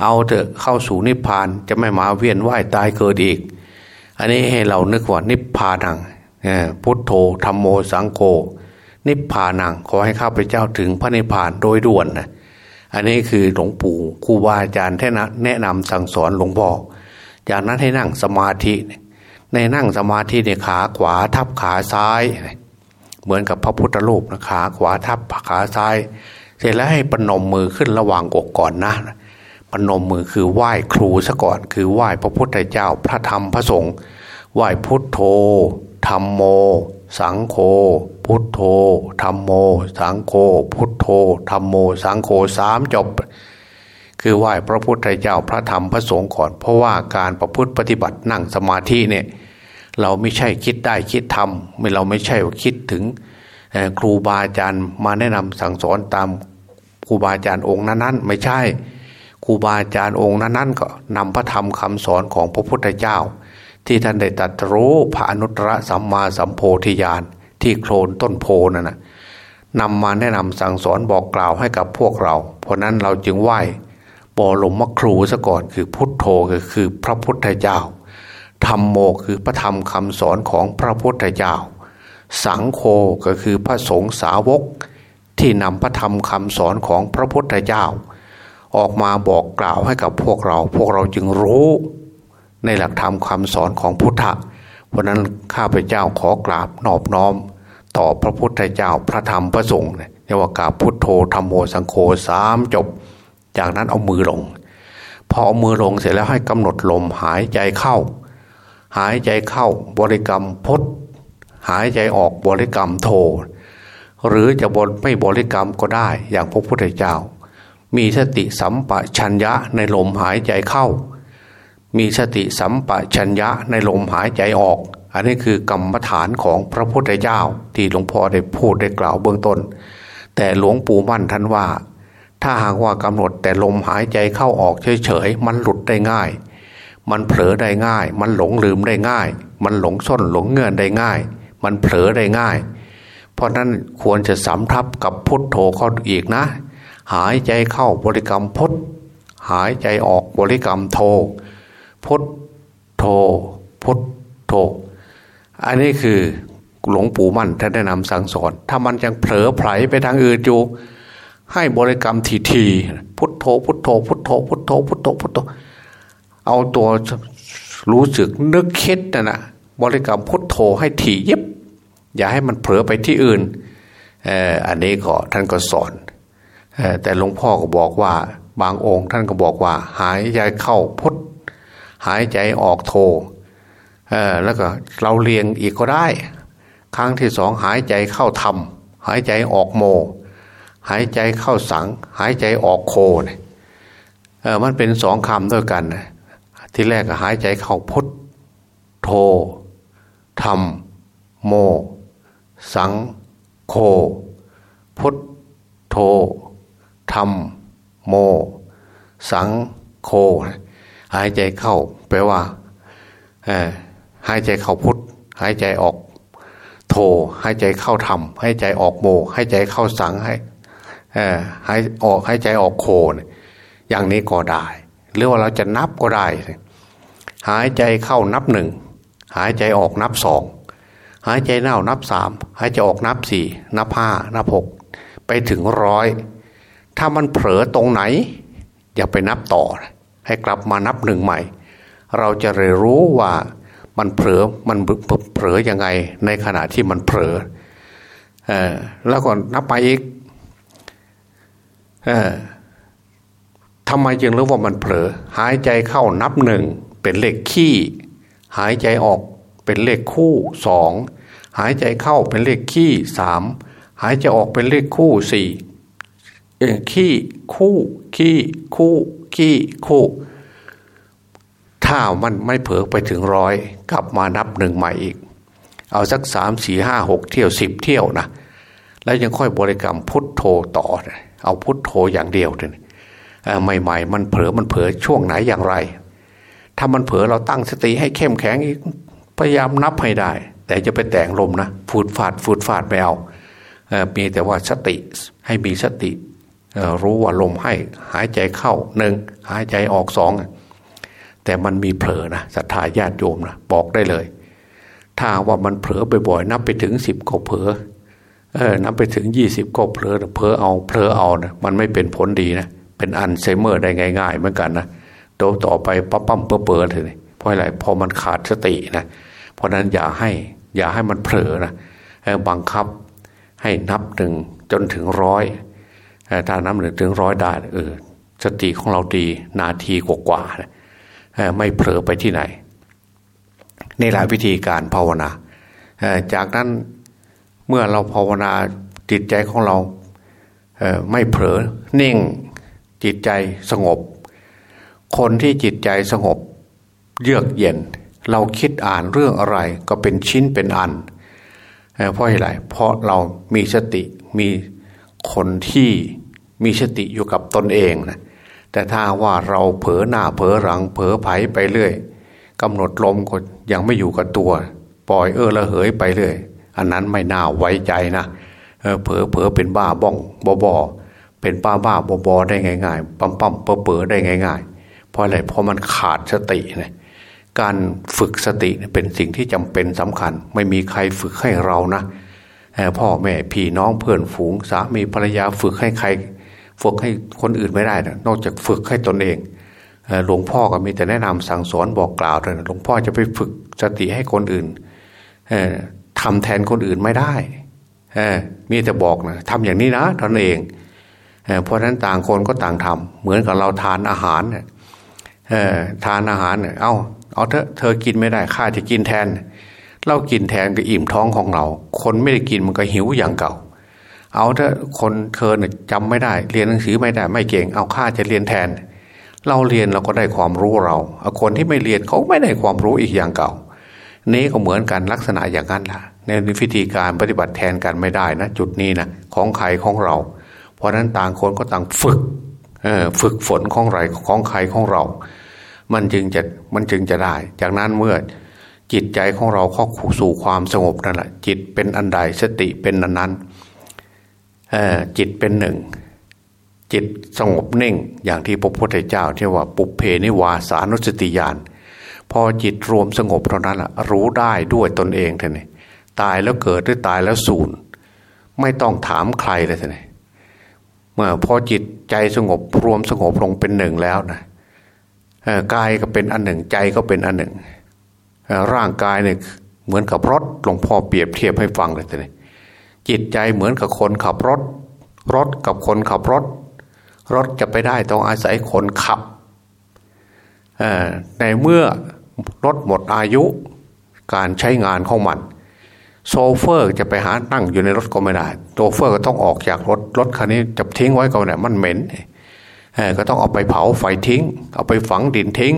เอาเถอะเข้าสู่นิพพานจะไม่มาเวียนว่ายตายเกิดอีก อันนี้ให้เรานึกว่านิพพานังพุทโธธรรมโมสังโฆนิพพานังขอให้ข้าพเจ้าถึงพระนิพพานโดยด่วนนะอันนี้คือหลวงปู่ครูบาอาจารย์แนแนะนำสั่งสอนหลวงพ่อจากนั้นให้นั่งสมาธิในนั่งสมาธิเนี่ยขาขวาทับขาซ้าย เหมือนกับพระพุทธรูปนะขาขวาทับขาซ้าย เสร็จแล้วให้ปนมมือขึ้นระหว่างอกก่อนนะพนมมือคือไหว้ครูซะก่อน คือไหว้พระพุทธเจ้าพระธรรมพระสงฆ์ไหว้พุทโธธรรมโม สังโฆพุทโธธรรมโม สังโฆพุทโธธรรมโม สังโฆสามจบ คือไหว้พระพุทธเจ้าพระธรรมพระสงฆ์ก่อน เพราะว่าการประพฤติปฏิบัตินั่งสมาธิเนี่ย เราไม่ใช่คิดได้คิดทำไม่เราไม่ใช่คิดถึงครูบาอาจารย์มาแนะนำสั่งสอนตามครูบาอาจารย์องค์นั้นๆ ไม่ใช่ครูบาอาจารย์องค์นั้นๆก็นำพระธรรมคำสอนของพระพุทธเจ้า ที่ท่านได้ตรัสรู้พระอนุตตรสัมมาสัมโพธิญาณที่โคลนต้นโพนั่นนะนำมาแนะนำสั่งสอนบอกกล่าวให้กับพวกเรา เพราะนั้นเราจึงไหว้บอลมมครูซะก่อนคือพุทโธก็คือพระพุทธเจ้า ธรรมโมคือพระธรรมคำสอนของพระพุทธเจ้า สังโฆก็คือพระสงฆ์สาวก ที่นำพระธรรมคำสอนของพระพุทธเจ้า ออกมาบอกกล่าวให้กับพวกเรา พวกเราจึงรู้ ในหลักธรรมคำสอนของพุทธะเพราะนั้นข้าพเจ้าขอกราบนอบน้อม ต่อพระพุทธเจ้าพระธรรมพระสงฆ์เรียกว่ากราบพุทโธธรรมโมสังโฆสามจบ จากนั้นเอามือลง พอเอามือลงเสร็จแล้วให้กำหนดลมหายใจเข้า หายใจเข้าบริกรรมพดหายใจออกบริกรรมโท หรือจะบนไม่บริกรรมก็ได้อย่างพระพุทธเจ้า มีสติสัมปชัญญะในลมหายใจเข้า มีสติสัมปชัญญะในลมหายใจออก อันนี้คือกรรมฐานของพระพุทธเจ้า ที่หลวงพ่อได้พูดได้กล่าวเบื้องต้น แต่หลวงปู่มั่นท่านว่า ถ้าหากว่ากำหนดแต่ลมหายใจเข้าออกเฉยๆมันหลุดได้ง่าย มันเผลอได้ง่าย มันหลงลืมได้ง่าย มันหลงส้นหลงเงื่อนได้ง่าย มันเผลอได้ง่าย เพราะนั้นควรจะสำทับกับพุทโธเข้าอีกนะ หายใจเข้าบริกรรมพุทหายใจออกบริกรรมโท พุทโท พุทโท อันนี้คือหลวงปู่มั่นท่านแนะนำสั่งสอน ถ้ามันยังเผลอไผลไปทางอื่นอยู่ให้บริกรรมทีทีพุทโธพุทโธพุทโธพุทโธพุทโธพุทโธ เอาตัวรู้สึกนึกคิดนะนะบริกรรมพุทโธให้ถี่ยิบ อย่าให้มันเผลอไปที่อื่นอันนี้ก็ท่านก็สอนแต่หลวงพ่อก็บอกว่าบางองค์ท่านก็บอกว่า หายใจเข้าพุทหายใจออกโธแล้วก็เราเรียงอีกก็ได้ ครั้งที่สองหายใจเข้าธรรมหายใจออกโม หายใจเข้าสัง หายใจออกโคเนี่ยมันเป็นสองคำด้วยกันนะ ที่แรกก็หายใจเข้าพุทโธธรรม โม สัง โค พุทโธธรรม โม สัง โค หายใจเข้าแปลว่าหายใจเข้าพุทหายใจออกโทหายใจเข้าธรรมหายใจออกโมหายใจเข้าสังให้หายออกหายใจออกโค อย่างนี้ก็ได้ หรือว่าเราจะนับก็ได้ หายใจเข้านับหนึ่งหายใจออกนับสองหายใจเน่านับสามหายใจออกนับสี่นับห้านับหกไปถึงร้อยถ้ามันเผลอตรงไหน อย่าไปนับต่อ ให้กลับมานับหนึ่งใหม่ เราจะเรียนรู้ว่ามันเผลอมันเผลอยังไงในขณะที่มันเผลอออแล้วก็นับไปอีกเออ ทำไมจึงรู้ว่ามันเผลอ หายใจเข้านับหนึ่งเป็นเลขขี้ หายใจออกเป็นเลขคู่สองหายใจเข้าเป็นเลขขี้สามหายใจออกเป็นเลขคู่สี่ขี้คู่ขี้คู่ขี้คู่ ถ้ามันไม่เผลอไปถึงร้อยกลับมานับหนึ่งใหม่อีก เอาสักสามสี่ห้าหกเที่ยวสิบเที่ยวนะแล้วยังค่อยบริกรรมพุทโธต่อ เอาพุทโธอย่างเดียวเลย ใหม่ๆ มันเผลอมันเผลอช่วงไหนอย่างไร ถ้ามันเผลอเราตั้งสติให้เข้มแข็งอีกพยายามนับให้ได้ แต่จะไปแต่งลมนะฟูดฟาดฟูดฟาดไม่เอามีแต่ว่าสติให้มีสติรู้ว่าลมให้หายใจเข้าหนึ่งหายใจออกสองแต่มันมีเผลอนะศรัทธาญาติโยมนะบอกได้เลย ถ้าว่ามันเผลอบ่อยๆนับไปถึงสิบก็เผลอเออนับไปถึงยี่สิบก็เผลอเผลอเอาเผลอเอานะมันไม่เป็นผลดีนะเเป็นอันไซเมอร์ได้ง่ายๆเหมือนกันนะโตต่อไปปั๊มปั๊มเปื่อเลยเพราะอะไรพอมันขาดสตินะเพราะนั้นอย่าให้อย่าให้มันเผลอนะบังคับให้นับหนึ่งจนถึงร้อยถ้านับหนึ่งถึงร้อยได้เออสติของเราดีนาทีกว่าๆไม่เผลอไปที่ไหนในหลายวิธีการภาวนาจากนั้นเมื่อเราภาวนาจิตใจของเราไม่เผลอนิ่ง จิตใจสงบ คนที่จิตใจสงบ เยือกเย็น เราคิดอ่านเรื่องอะไรก็เป็นชิ้นเป็นอัน เพราะอะไรเพราะเรามีสติมีคนที่มีสติอยู่กับตนเองนะแต่ถ้าว่าเราเผลอหน้าเผลอหลังเผลอไผไปเรื่อยกำหนดลมก็ยังไม่อยู่กับตัว ปล่อยเออละเหยไปเรื่อยอันนั้นไม่น่าไว้ใจนะเผลอเผลอเป็นบ้าบ้องบอบอ เป็นป้าบ้าบอบอได้ง่ายๆปั๊มปั๊มเปอเปอได้ง่าย ๆ เพราะอะไรเพราะมันขาดสตินะการฝึกสติเป็นสิ่งที่จำเป็นสำคัญ ไม่มีใครฝึกให้เรานะพ่อแม่พี่น้องเพื่อนฝูงสามีภรรยาฝึกให้ใคร ฝึกให้คนอื่นไม่ได้นะนอกจากฝึกให้ตนเองหลวงพ่อก็มีแต่แนะนำสั่งสอนบอกกล่าวเลยหลวงพ่อจะไปฝึกสติให้คนอื่นทำแทนคนอื่นไม่ได้มีแต่บอกนะทำอย่างนี้นะตนเอง เพราะฉะนั้นต่างคนก็ต่างทำเหมือนกับเราทานอาหารเออทานอาหารเนี่ยเอาเอาเถอะเธอกินไม่ได้ข้าจะกินแทน เรากินแทนก็อิ่มท้องของเรา คนไม่ได้กินมันก็หิวอย่างเก่า เอาเถอะคนเธอเนี่ยจำไม่ได้ เรียนหนังสือไม่ได้ไม่เก่ง เอาข้าจะเรียนแทน เราเรียนเราก็ได้ความรู้เราเอาคนที่ไม่เรียนเขาไม่ได้ความรู้อีกอย่างเก่านี้ก็เหมือนกันลักษณะอย่างนั้นล่ะ ในวิธีการปฏิบัติแทนกันไม่ได้นะ จุดนี้นะของใครของเรา เพราะนั้นต่างคนก็ต่างฝึกฝึกฝนของไรของใครของเรา มันจึงจะมันจึงจะได้ จากนั้นเมื่อจิตใจของเราเข้าสู่ความสงบนั่นแหละจิตเป็นอันใดสติเป็นอันนั้นจิตเป็นหนึ่ง จิตสงบนิ่ง อย่างที่พระพุทธเจ้าที่ว่าปุเพนิวาสานุสติญาณพอจิตรวมสงบเท่านั้นละรู้ได้ด้วยตนเองเท่านี้ตายแล้วเกิดหรือตายแล้วสูญไม่ต้องถามใครเลยท่าน เมื่อพอจิตใจสงบรวมสงบลงเป็นหนึ่งแล้วนะกายก็เป็นอันหนึ่งใจก็เป็นอันหนึ่ง ร่างกายเนี่ยเหมือนกับรถหลวงพ่อเปรียบเทียบให้ฟังเลยท่านจิตใจเหมือนกับคนขับรถ รถกับคนขับรถ รถจะไปได้ต้องอาศัยคนขับในเมื่อรถหมดอายุการใช้งานของมัน โชเฟอร์จะไปหานั่งอยู่ในรถก็ไม่ได้โชเฟอร์ก็ต้องออกจากรถรถคันนี้จะทิ้งไว้ก็ไม่ได้มันเหม็นก็ต้องเอาไปเผาไฟทิ้ง เอาไปฝังดินทิ้ง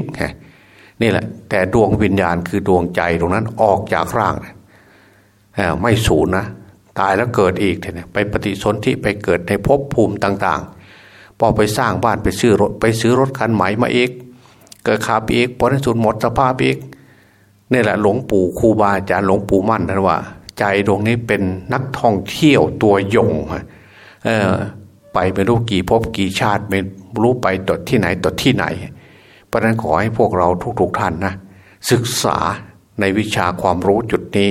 นี่แหละ แต่ดวงวิญญาณคือดวงใจตรงนั้นออกจากร่างไม่สูญนะตายแล้วเกิดอีกเนี่ยไปปฏิสนธิไปเกิดในภพภูมิต่าง ๆ พอไปสร้างบ้านไปซื้อรถไปซื้อรถคันใหม่มาอีกเกิดขาบอีกพอในสุดหมดสภาพอีก นี่แหละหลวงปู่ครูบาอาจารย์หลวงปู่มั่นนะว่า ใจดวงนี้เป็นนักท่องเที่ยวตัวยงเออไปไม่รู้กี่ภพกี่ชาติไม่รู้ไปตดที่ไหนตดที่ไหน เพราะนั้นขอให้พวกเราทุกๆท่านนะศึกษาในวิชาความรู้จุดนี้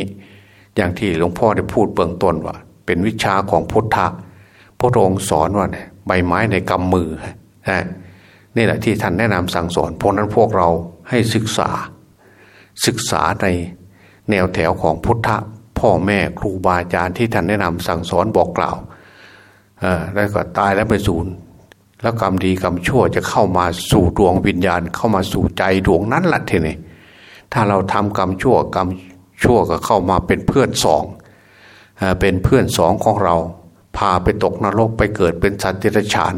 อย่างที่หลวงพ่อได้พูดเบื้องต้นว่า เป็นวิชาของพุทธะพระองค์สอนว่าใบไม้ในกำมือนะนี่แหละที่ท่านแนะนำสั่งสอนเพราะนั้นพวกเราให้ศึกษา ศึกษาในแนวแถวของพุทธพ่อแม่ครูบาอาจารย์ที่ท่านแนะนำสั่งสอนบอกกล่าวแล้วก็ตายแล้วไปสูญแล้วกรรมดีกรรมชั่วจะเข้ามาสู่ดวงวิญญาณ เข้ามาสู่ใจดวงนั้นละทีนี้ถ้าเราทำกรรมชั่วกรรมชั่วก็เข้ามาเป็นเพื่อนสองเป็นเพื่อนสองของเรา พาไปตกนรกไปเกิดเป็นสัตว์เดรัจฉาน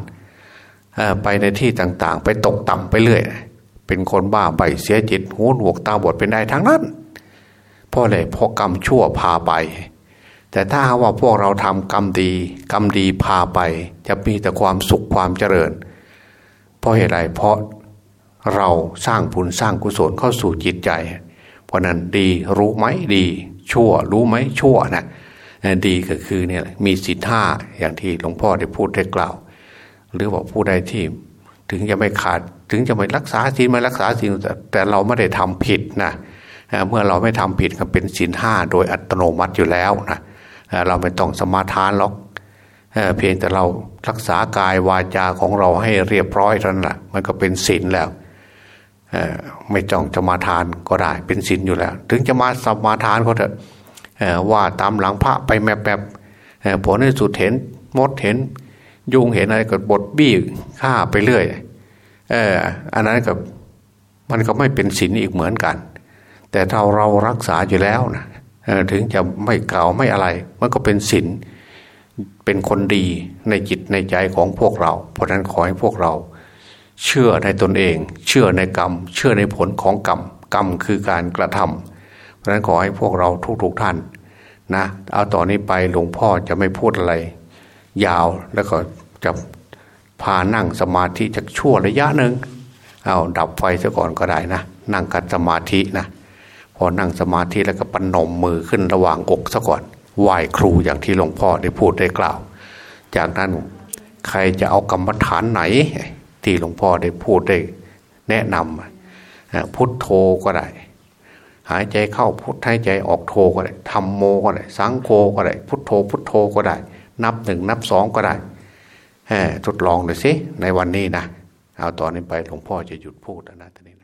ไปในที่ต่างๆ ไปตกต่ำไปเรื่อย เป็นคนบ้าใบเสียจิตหูหนวกตาบอดเป็นได้ทั้งนั้นเพราะอะไรเพราะกรรมชั่วพาไป แต่ถ้าว่าพวกเราทำกรรมดี กรรมดีพาไป จะมีแต่ความสุขความเจริญ เพราะเหตุไรเพราะเราสร้างบุญสร้างกุศลเข้าสู่จิตใจ เพราะนั้นดีรู้ไหมดี ชั่วรู้ไหมชั่วนะดีก็คือเนี่ยมีสิทธาอย่างที่หลวงพ่อได้พูดได้กล่าว หรือว่าผู้ใดที่ถึงจะไม่ขาด ถึงจะไม่รักษาศีลไม่รักษาศีลแต่เราไม่ได้ทำผิดนะเมื่อเราไม่ทำผิดก็เป็นศีลห้าโดยอัตโนมัติอยู่แล้วนะเราไม่ต้องสมาทานหรอกเพียงแต่เรารักษากายวาจาของเราให้เรียบร้อยเท่านั้นแหละมันก็เป็นศีลแล้วไม่จ้องจะมาทานก็ได้เป็นศีลอยู่แล้ว ถึงจะมาสมาทานก็เถอะว่าตามหลังพระไปแมบแบบผลในสุดเห็นมดเห็น ยุงเห็นอะไรก็บดบี้ฆ่าไปเรื่อย เอออันนั้นกับมันก็ไม่เป็นศีลอีกเหมือนกัน แต่ถ้าเรารักษาอยู่แล้วนะถึงจะไม่เก่าไม่อะไร มันก็เป็นศีลเป็นคนดีในจิตในใจของพวกเรา เพราะนั้นขอให้พวกเรา เชื่อในตนเอง เชื่อในกรรม เชื่อในผลของกรรมกรรมคือการกระทำเพราะนั้นขอให้พวกเราทุกๆทท่านนะเอาต่อนนี้ไปหลวงพ่อจะไม่พูดอะไร ยาวแล้วก็จะ พานั่งสมาธิจากชั่วระยะหนึ่งเอาดับไฟซะก่อนก็ได้นะ นั่งกัดสมาธินะพอนั่งสมาธิแล้วก็ปนมมือขึ้นระหว่างอกซะก่อนไหว้ครูอย่างที่หลวงพ่อได้พูดได้กล่าว จากนั้นใครจะเอากรรมฐานไหน ที่หลวงพ่อได้พูดได้แนะนำพุทโธก็ได้ หายใจเข้าพุทหายใจออกโธก็ได้ทำโมก็ได้ สังโฆก็ได้ พุทโธพุทโธก็ได้ นับหนึ่งนับสองก็ได้ ทดลองดูสิในวันนี้นะ เอาตอนนี้ไปหลวงพ่อจะหยุดพูดนะทีนี้